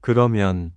그러면